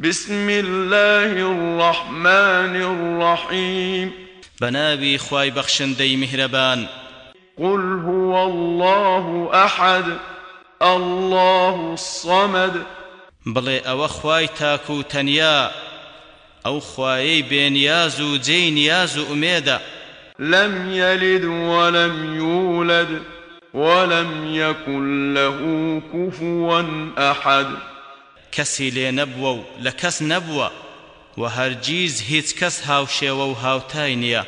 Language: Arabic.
بسم الله الرحمن الرحيم. بنابي خواي بخشندي مهربان. قل هو الله أحد الله الصمد. بڵێ ئەوە خوای تاک و تەنیا ئەو خوایەی بێنیاز و جێی نیاز و ئومێدە لم يلد ولم يولد ولم يكن له كفوا أحد. کەسی لێ نەبووە و لە کەس نەبووە و هەرگیز هیچ کەس هاوشێوە و هاوتای نییە.